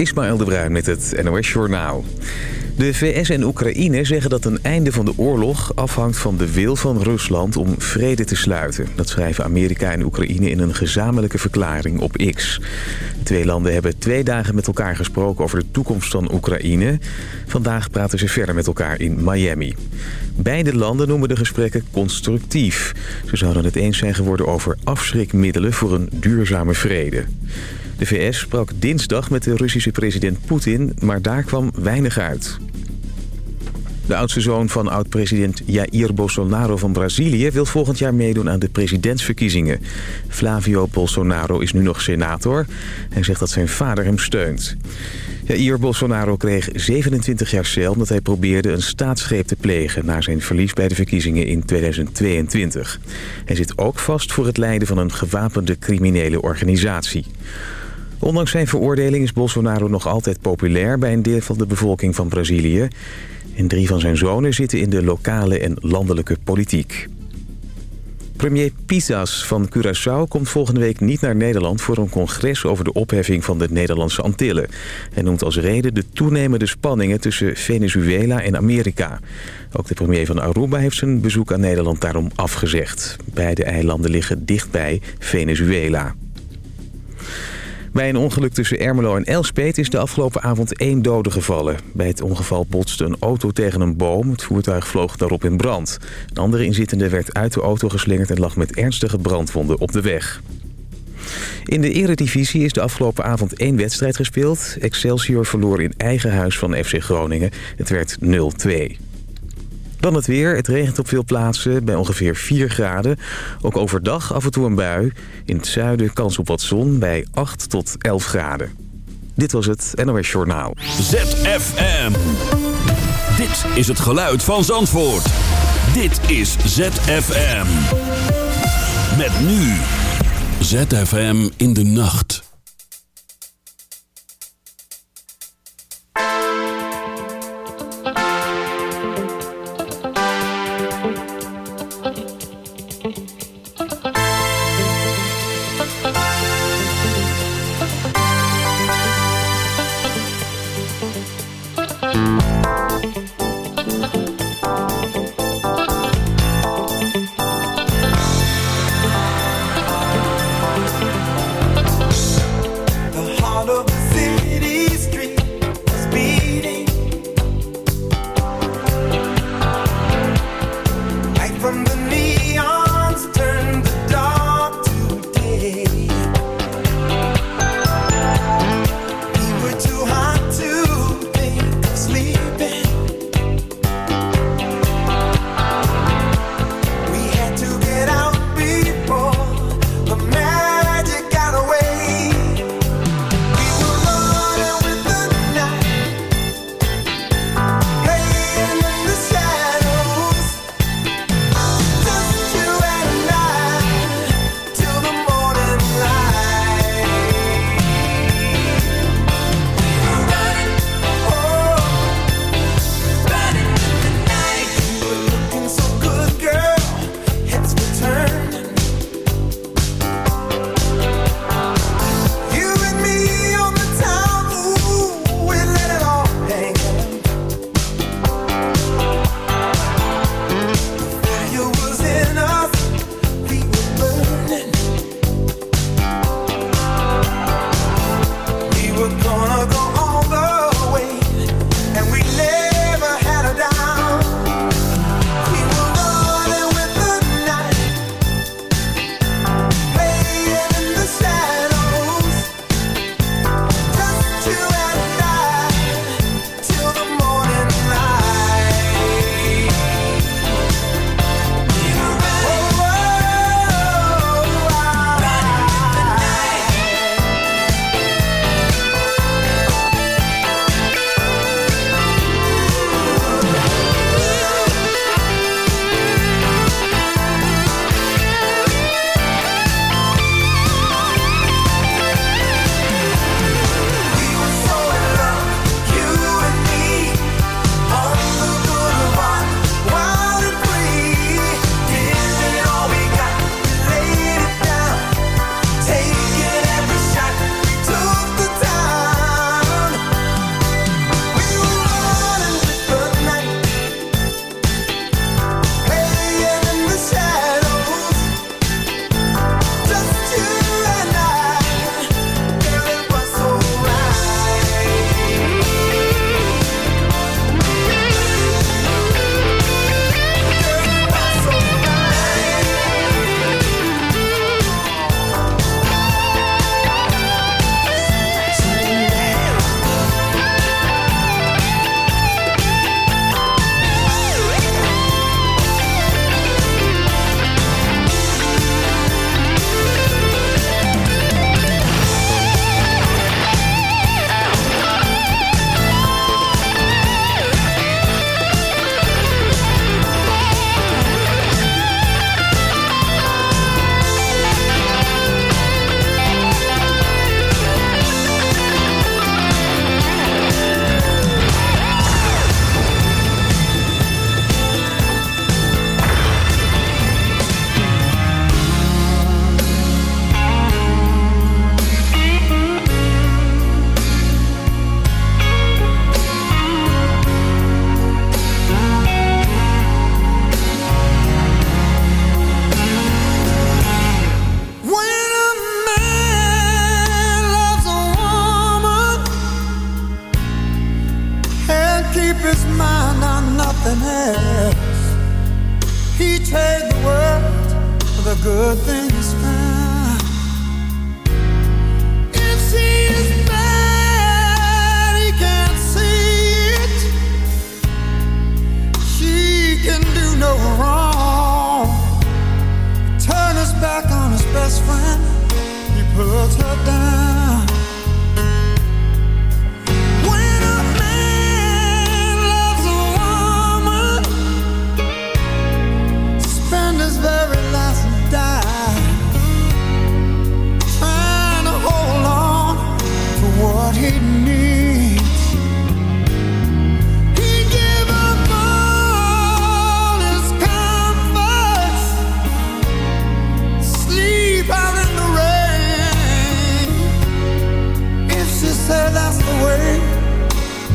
Ismaël de Bruin met het NOS Journaal. De VS en Oekraïne zeggen dat een einde van de oorlog afhangt van de wil van Rusland om vrede te sluiten. Dat schrijven Amerika en Oekraïne in een gezamenlijke verklaring op X. Twee landen hebben twee dagen met elkaar gesproken over de toekomst van Oekraïne. Vandaag praten ze verder met elkaar in Miami. Beide landen noemen de gesprekken constructief. Ze zouden het eens zijn geworden over afschrikmiddelen voor een duurzame vrede. De VS sprak dinsdag met de Russische president Poetin, maar daar kwam weinig uit. De oudste zoon van oud-president Jair Bolsonaro van Brazilië... wil volgend jaar meedoen aan de presidentsverkiezingen. Flavio Bolsonaro is nu nog senator. Hij zegt dat zijn vader hem steunt. Jair Bolsonaro kreeg 27 jaar cel omdat hij probeerde een staatsgreep te plegen... na zijn verlies bij de verkiezingen in 2022. Hij zit ook vast voor het leiden van een gewapende criminele organisatie. Ondanks zijn veroordeling is Bolsonaro nog altijd populair bij een deel van de bevolking van Brazilië. En drie van zijn zonen zitten in de lokale en landelijke politiek. Premier Pisas van Curaçao komt volgende week niet naar Nederland... voor een congres over de opheffing van de Nederlandse Antillen. Hij noemt als reden de toenemende spanningen tussen Venezuela en Amerika. Ook de premier van Aruba heeft zijn bezoek aan Nederland daarom afgezegd. Beide eilanden liggen dichtbij Venezuela. Bij een ongeluk tussen Ermelo en Elspet is de afgelopen avond één dode gevallen. Bij het ongeval botste een auto tegen een boom. Het voertuig vloog daarop in brand. Een andere inzittende werd uit de auto geslingerd en lag met ernstige brandwonden op de weg. In de eredivisie is de afgelopen avond één wedstrijd gespeeld. Excelsior verloor in eigen huis van FC Groningen. Het werd 0-2. Dan het weer. Het regent op veel plaatsen bij ongeveer 4 graden. Ook overdag af en toe een bui. In het zuiden kans op wat zon bij 8 tot 11 graden. Dit was het NOS Journaal. ZFM. Dit is het geluid van Zandvoort. Dit is ZFM. Met nu. ZFM in de nacht.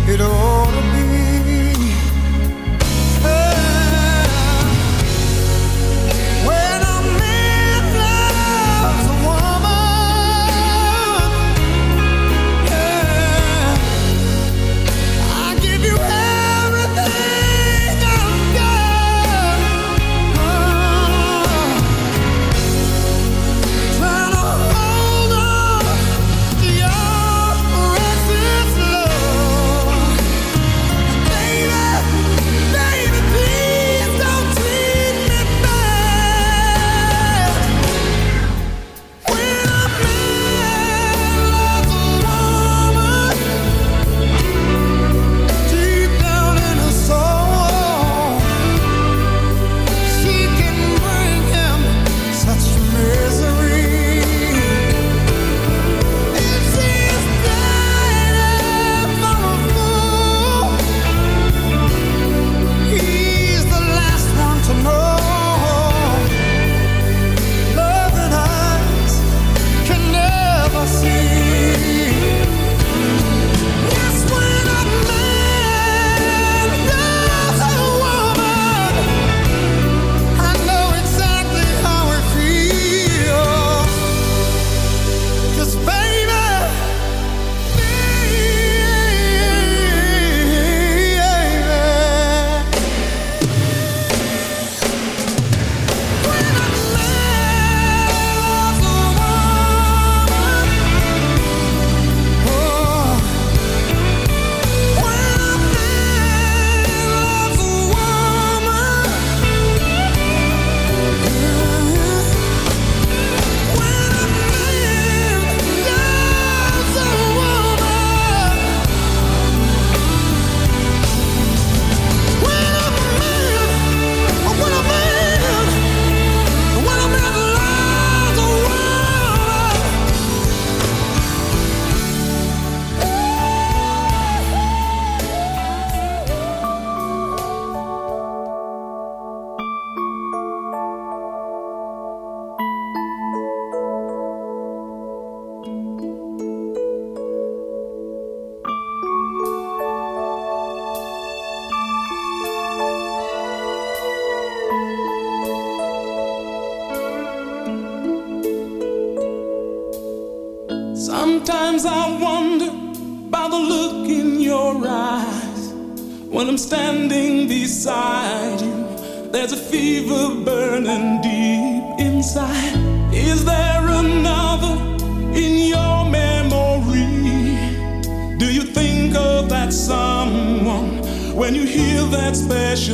It ought to be.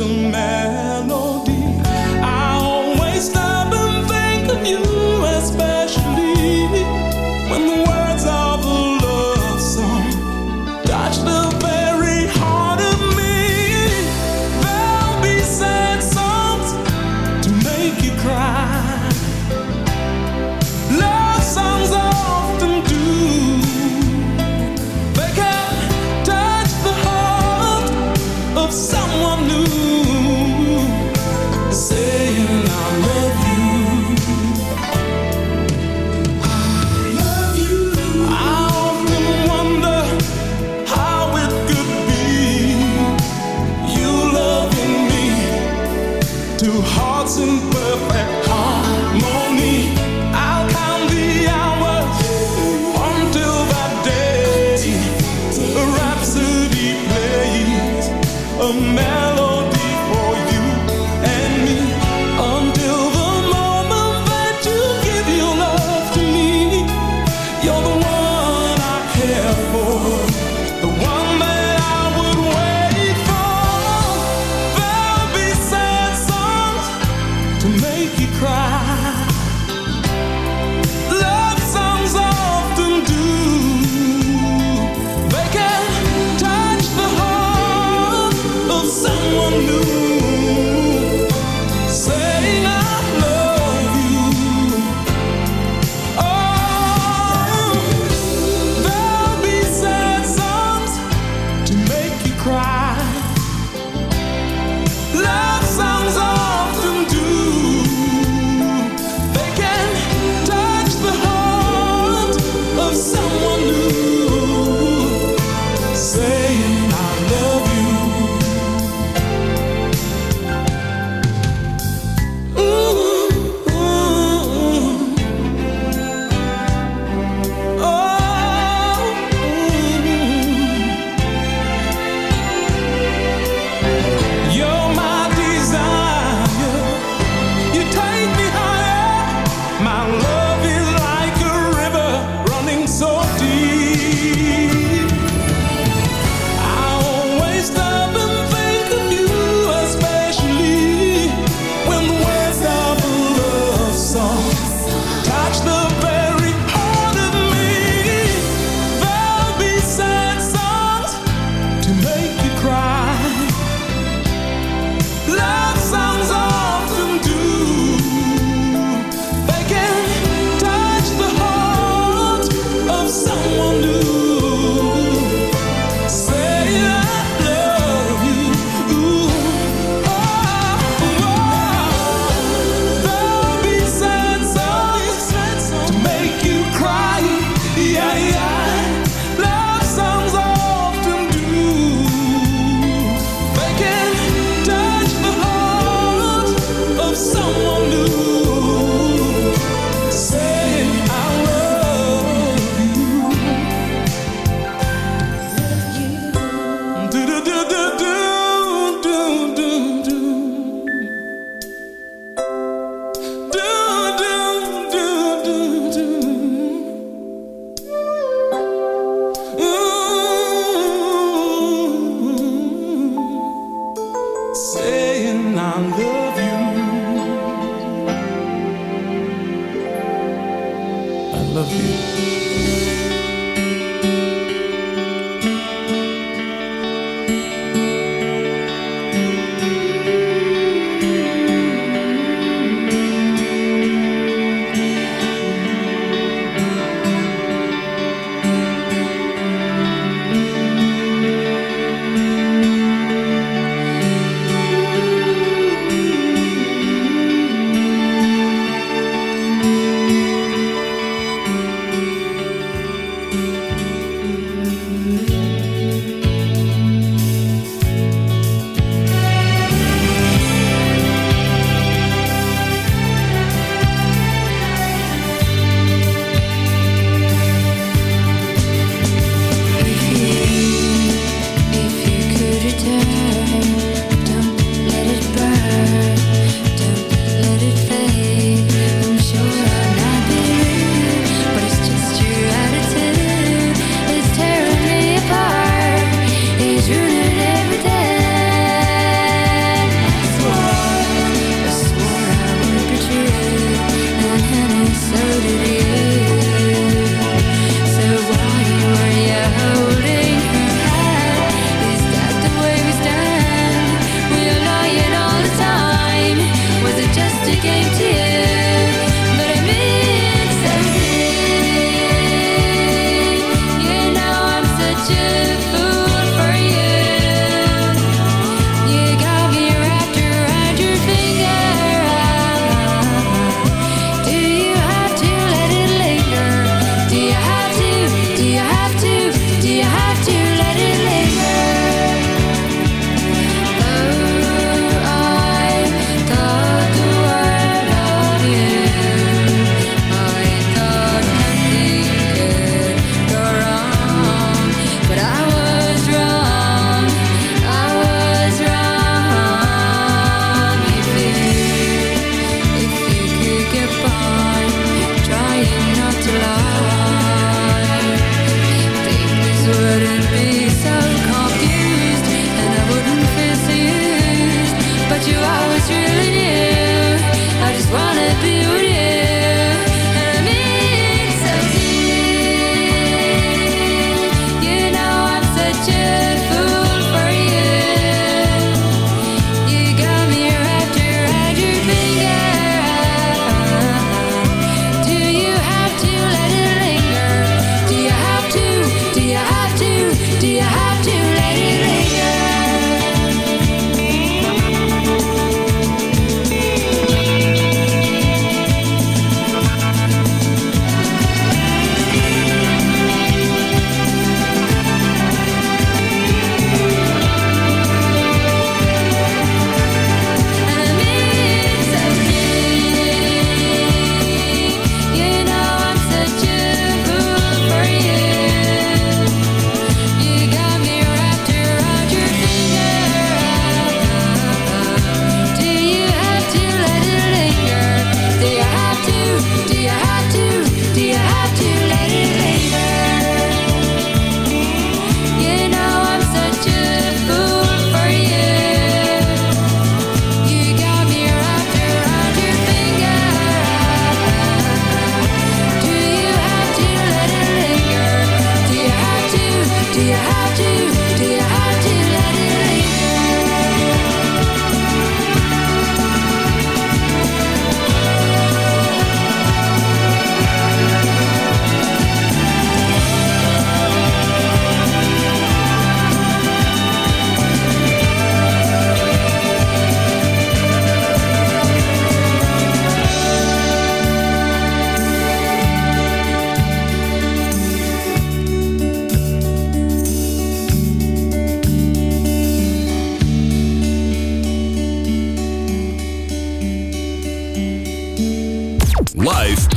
to man.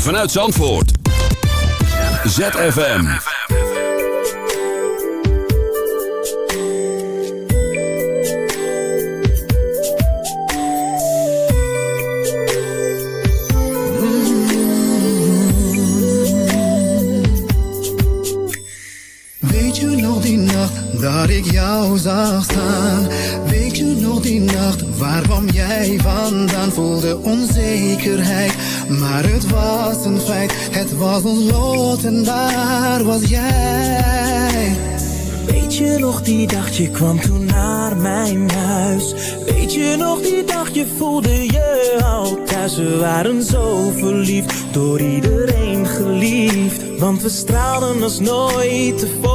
Vanuit Zandvoort. ZFM. Weet je nog die nacht dat ik jou zag staan? Weet je nog die nacht, waar jij vandaan? Voelde onzekerheid maar het was een feit, het was ons lot en daar was jij. Weet je nog die dag, je kwam toen naar mijn huis. Weet je nog die dag, je voelde je al thuis. We waren zo verliefd, door iedereen geliefd. Want we straalden als nooit tevoren.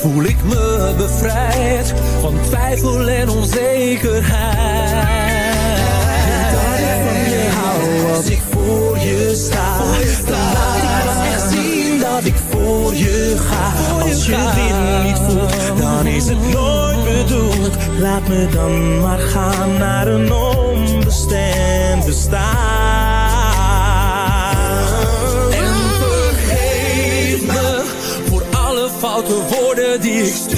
voel ik me bevrijd. Van twijfel en onzekerheid als ik voor je sta. Dan laat ik pas echt zien dat ik voor je ga. Als je dit niet voelt, dan is het nooit bedoeld. Laat me dan maar gaan naar een onbestemd bestaan. Woorden stuurde.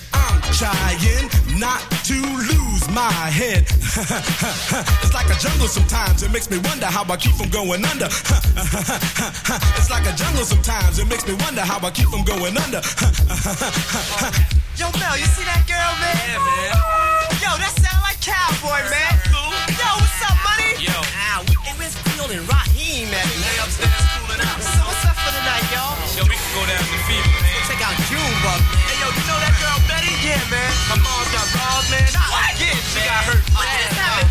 I'm trying not to lose my head. it's like a jungle sometimes, it makes me wonder how I keep from going under. it's like a jungle sometimes, it makes me wonder how I keep from going under. Yo, Mel, you see that girl, man? Yeah, man. Yo, that sound like cowboy, man. Cool. Yo, what's up, money? Yo. Ah, hey, where's Field and Raheem at, They upstairs cooling out. Yeah, man. My mom got robbed, man. What? Yeah, she got hurt. What just happened?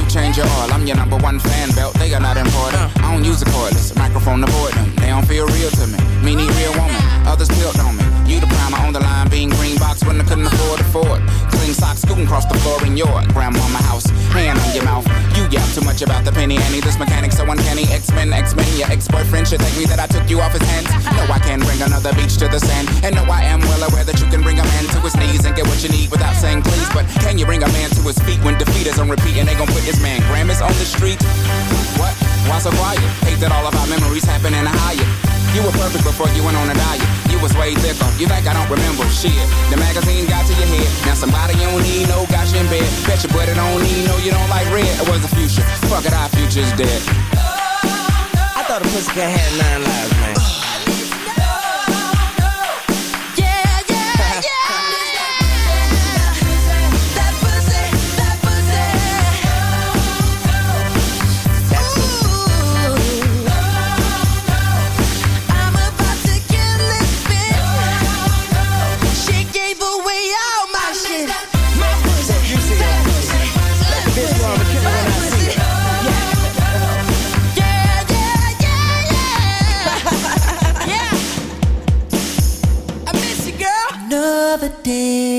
Do change your oil. I'm your number one fan belt. They are not important. I don't use a cordless microphone to avoid them. They don't feel real to me. Me need real woman. Others built on me. You the primer on the line, being green box when I couldn't afford to afford. Clean socks scooting across the floor in your grandmama house. Hand on your mouth. You yap too much about the penny ante. This mechanic so uncanny. X-Men, X-Men. Your ex-boyfriend should thank me that I took you off his hands. No, I can bring another beach to the sand. And no, I am well aware that you can bring a man to his knees and get what you need without saying please. But can you bring a man to his feet when defeat is on repeat and they gon' put this man Grammys on the street? What? Why so quiet? Hate that all of our memories happen in a higher. You were perfect before you went on a diet. You was way thicker. You think I don't remember shit? The magazine got to your head. Now somebody you don't need no got you in bed. Bet your buddy don't need no you don't like red. It was the future. Fuck it, our future's dead. I thought a pussycat had nine lives, day.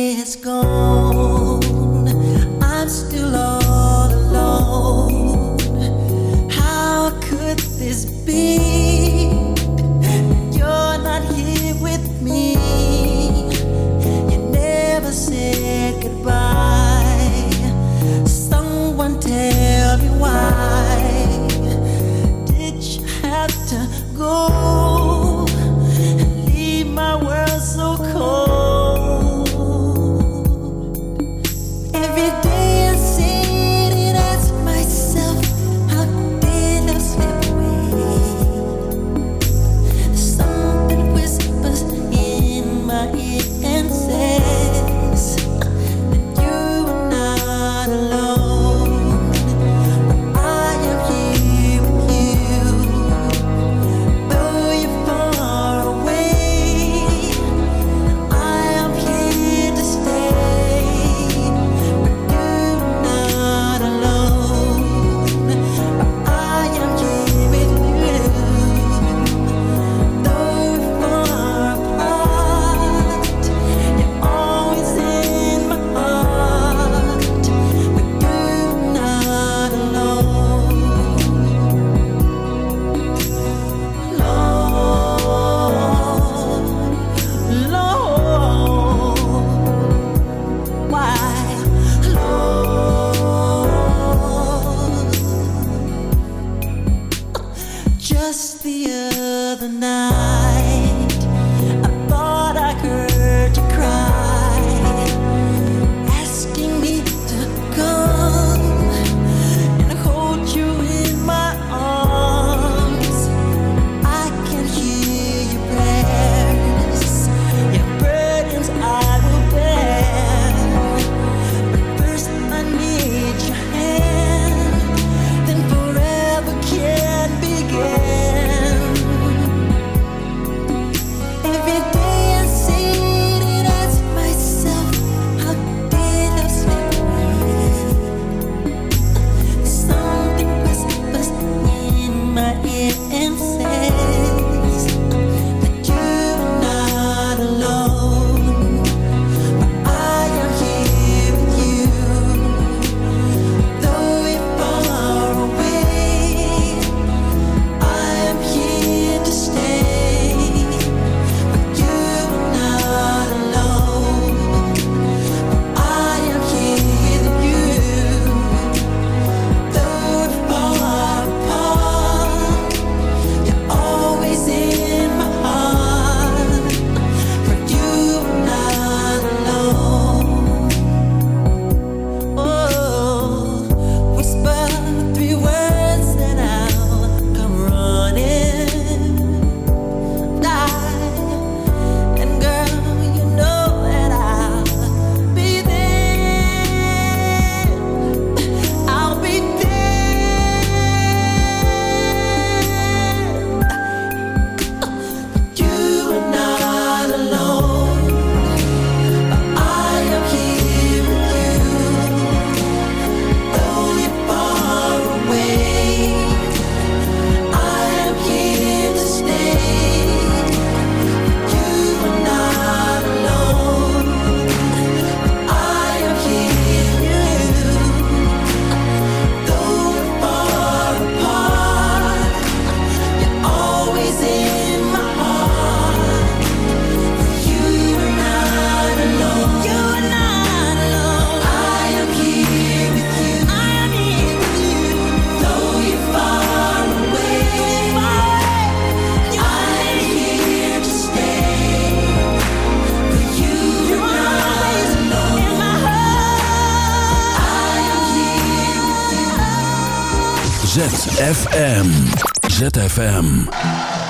ZFM. ZFM.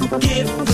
Give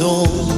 old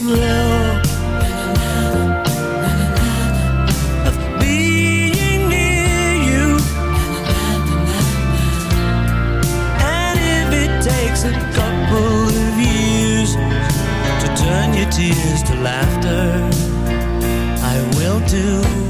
thrill of being near you. And if it takes a couple of years to turn your tears to laughter, I will do